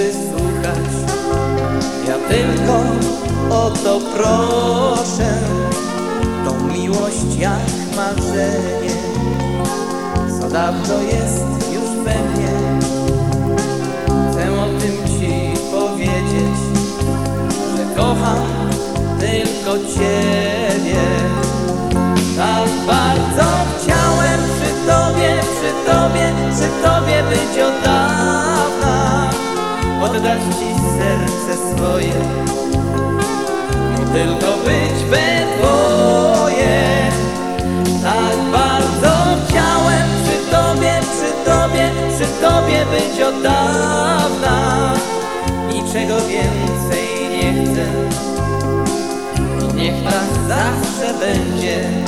wysłuchać Ja tylko o to proszę. Tą miłość jak marzenie. Co dawno jest już we mnie. Chcę o tym Ci powiedzieć Że kocham tylko Ciebie. Tak bardzo chciałem przy Tobie, przy Tobie, przy Tobie być oddany Oddać ci serce swoje. Tylko być we dwoje. Tak bardzo chciałem przy tobie, przy tobie, przy tobie być od dawna. Niczego więcej nie chcę. Niech tak zawsze będzie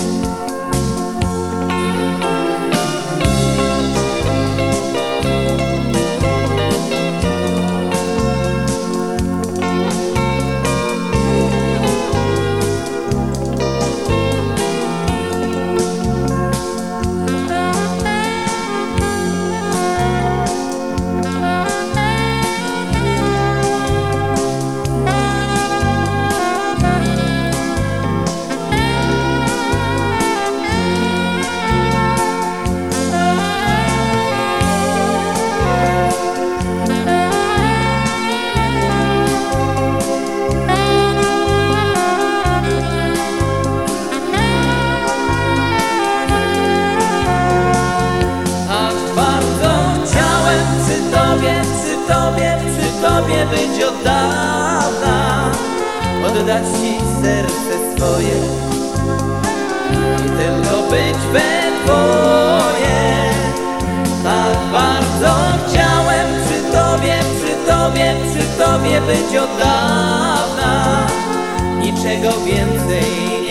być od dawna Oddać ci serce swoje I tylko być we dwoje. Tak bardzo chciałem przy tobie, przy tobie, przy tobie być od dawna. Niczego więcej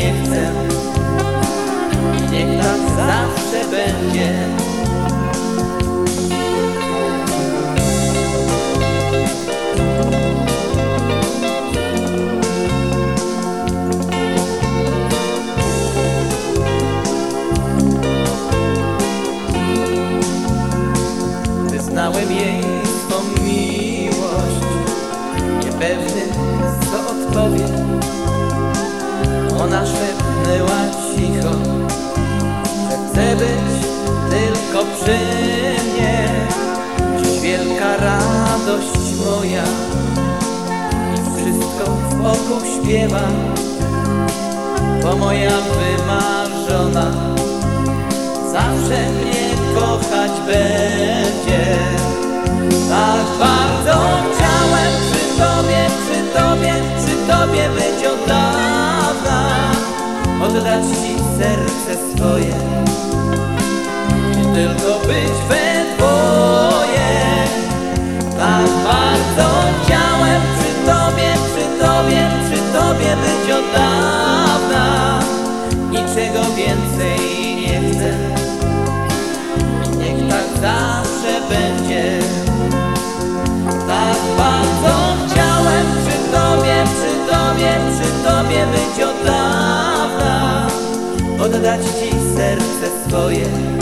przy mnie Dziś wielka radość moja. Wszystko wokół śpiewa Bo moja wymarzona zawsze mnie kochać będzie. Tak bardzo chciałem przy tobie, przy tobie, przy tobie być od dawna, oddać ci serce swoje tylko być we dwoje. Tak bardzo chciałem przy tobie, przy tobie, przy tobie być od dawna, niczego więcej nie chcę. Niech tak zawsze będzie Tak bardzo chciałem przy tobie, przy tobie, przy tobie być od dawna Oddać ci serce swoje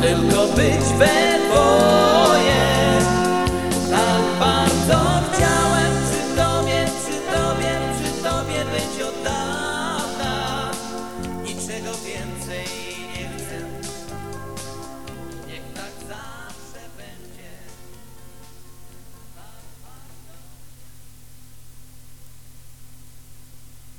tylko być we